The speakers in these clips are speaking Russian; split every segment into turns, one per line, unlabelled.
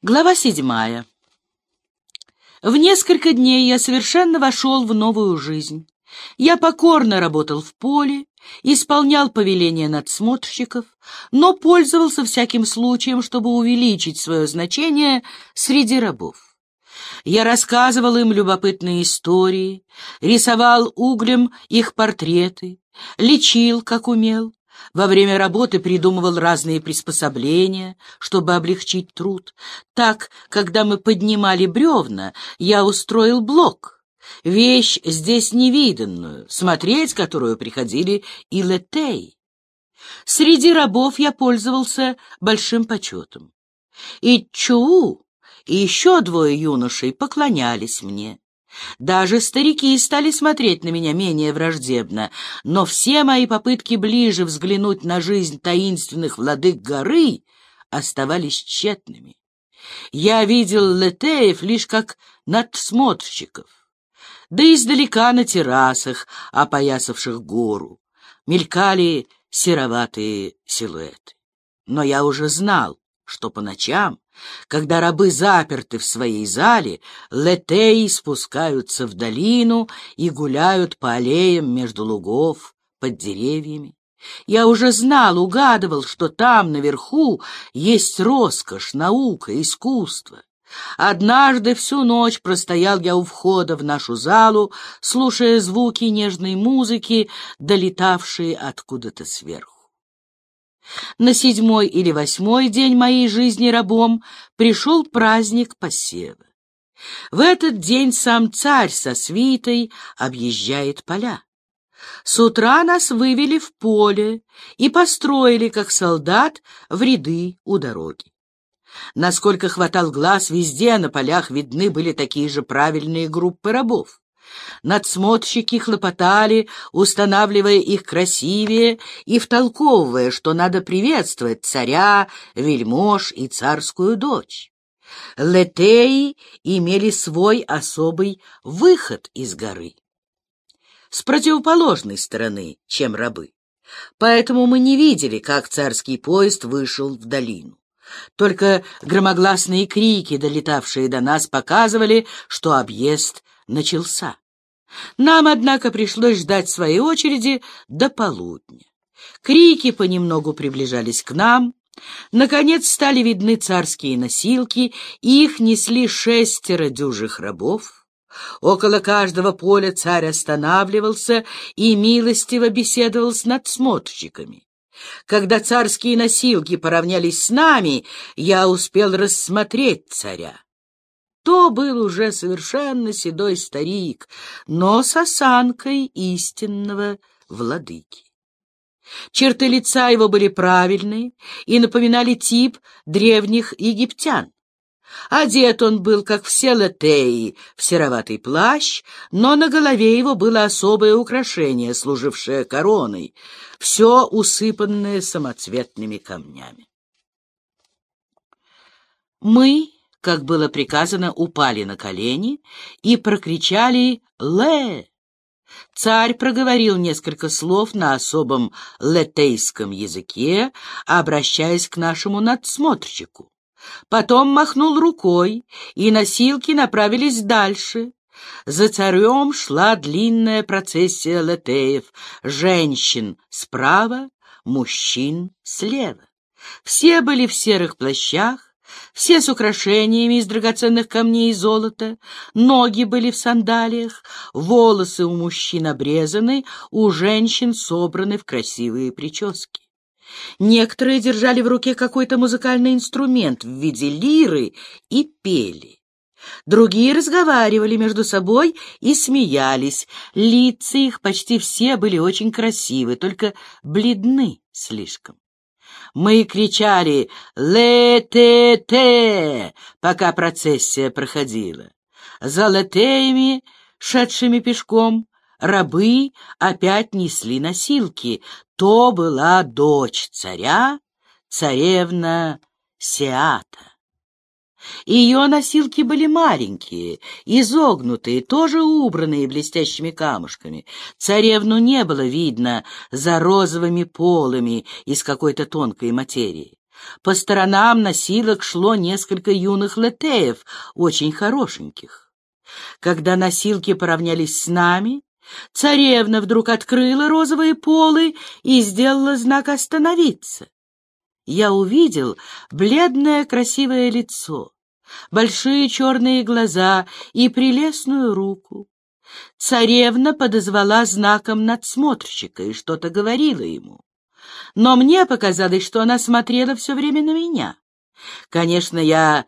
Глава седьмая. В несколько дней я совершенно вошел в новую жизнь. Я покорно работал в поле, исполнял повеления надсмотрщиков, но пользовался всяким случаем, чтобы увеличить свое значение среди рабов. Я рассказывал им любопытные истории, рисовал углем их портреты, лечил, как умел, во время работы придумывал разные приспособления, чтобы облегчить труд. Так, когда мы поднимали бревна, я устроил блок. Вещь здесь невиданную, смотреть которую приходили и летей. Среди рабов я пользовался большим почетом. И Чуу, и еще двое юношей поклонялись мне. Даже старики стали смотреть на меня менее враждебно, но все мои попытки ближе взглянуть на жизнь таинственных владык горы оставались тщетными. Я видел летеев лишь как надсмотрщиков, да издалека на террасах, опоясавших гору, мелькали сероватые силуэты. Но я уже знал, что по ночам когда рабы заперты в своей зале, летеи спускаются в долину и гуляют по аллеям между лугов под деревьями. Я уже знал, угадывал, что там, наверху, есть роскошь, наука, искусство. Однажды всю ночь простоял я у входа в нашу залу, слушая звуки нежной музыки, долетавшие откуда-то сверху. На седьмой или восьмой день моей жизни рабом пришел праздник посева. В этот день сам царь со свитой объезжает поля. С утра нас вывели в поле и построили, как солдат, в ряды у дороги. Насколько хватал глаз, везде на полях видны были такие же правильные группы рабов. Надсмотрщики хлопотали, устанавливая их красивее и втолковывая, что надо приветствовать царя, вельмож и царскую дочь. Летеи имели свой особый выход из горы. С противоположной стороны, чем рабы. Поэтому мы не видели, как царский поезд вышел в долину. Только громогласные крики, долетавшие до нас, показывали, что объезд начался. Нам, однако, пришлось ждать своей очереди до полудня. Крики понемногу приближались к нам. Наконец стали видны царские носилки, их несли шестеро дюжих рабов. Около каждого поля царь останавливался и милостиво беседовал с надсмотрщиками. Когда царские носилки поравнялись с нами, я успел рассмотреть царя. То был уже совершенно седой старик, но с осанкой истинного владыки. Черты лица его были правильные и напоминали тип древних египтян. Одет он был, как все латеи, в сероватый плащ, но на голове его было особое украшение, служившее короной, все усыпанное самоцветными камнями. Мы как было приказано, упали на колени и прокричали «Ле!». Царь проговорил несколько слов на особом летейском языке, обращаясь к нашему надсмотрщику. Потом махнул рукой, и носилки направились дальше. За царем шла длинная процессия летеев, женщин справа, мужчин слева. Все были в серых плащах, все с украшениями из драгоценных камней и золота, ноги были в сандалиях, волосы у мужчин обрезаны, у женщин собраны в красивые прически. Некоторые держали в руке какой-то музыкальный инструмент в виде лиры и пели. Другие разговаривали между собой и смеялись. Лица их почти все были очень красивы, только бледны слишком. Мы кричали «Ле-те-те!», пока процессия проходила. За шедшими пешком, рабы опять несли носилки. То была дочь царя, царевна Сеата. Ее носилки были маленькие, изогнутые, тоже убранные блестящими камушками. Царевну не было видно за розовыми полами из какой-то тонкой материи. По сторонам носилок шло несколько юных летеев, очень хорошеньких. Когда носилки поравнялись с нами, царевна вдруг открыла розовые полы и сделала знак «Остановиться». Я увидел бледное красивое лицо, большие черные глаза и прелестную руку. Царевна подозвала знаком надсмотрщика и что-то говорила ему. Но мне показалось, что она смотрела все время на меня. Конечно, я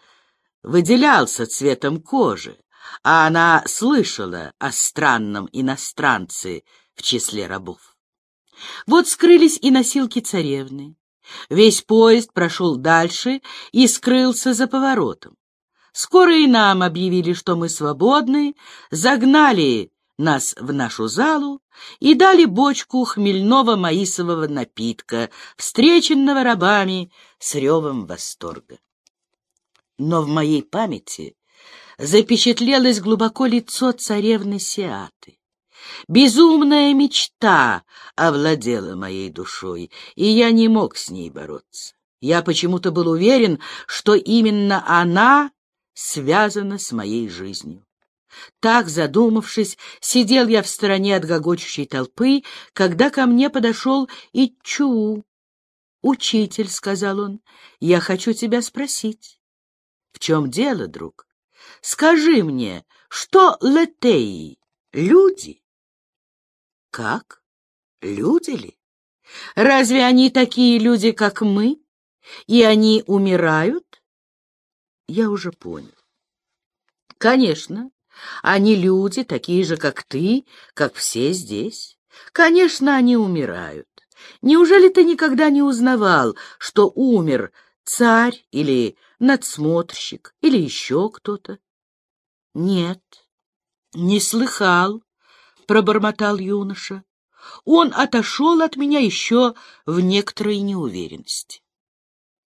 выделялся цветом кожи, а она слышала о странном иностранце в числе рабов. Вот скрылись и носилки царевны. Весь поезд прошел дальше и скрылся за поворотом. Скоро и нам объявили, что мы свободны, загнали нас в нашу залу и дали бочку хмельного маисового напитка, встреченного рабами с ревом восторга. Но в моей памяти запечатлелось глубоко лицо царевны Сиаты. Безумная мечта овладела моей душой, и я не мог с ней бороться. Я почему-то был уверен, что именно она связана с моей жизнью. Так, задумавшись, сидел я в стороне от гогочущей толпы, когда ко мне подошел Ичу. «Учитель», — сказал он, — «я хочу тебя спросить». «В чем дело, друг? Скажи мне, что летеи — люди?» «Как? Люди ли? Разве они такие люди, как мы? И они умирают?» Я уже понял. «Конечно, они люди, такие же, как ты, как все здесь. Конечно, они умирают. Неужели ты никогда не узнавал, что умер царь или надсмотрщик или еще кто-то? Нет, не слыхал, пробормотал юноша. Он отошел от меня еще в некоторой неуверенности.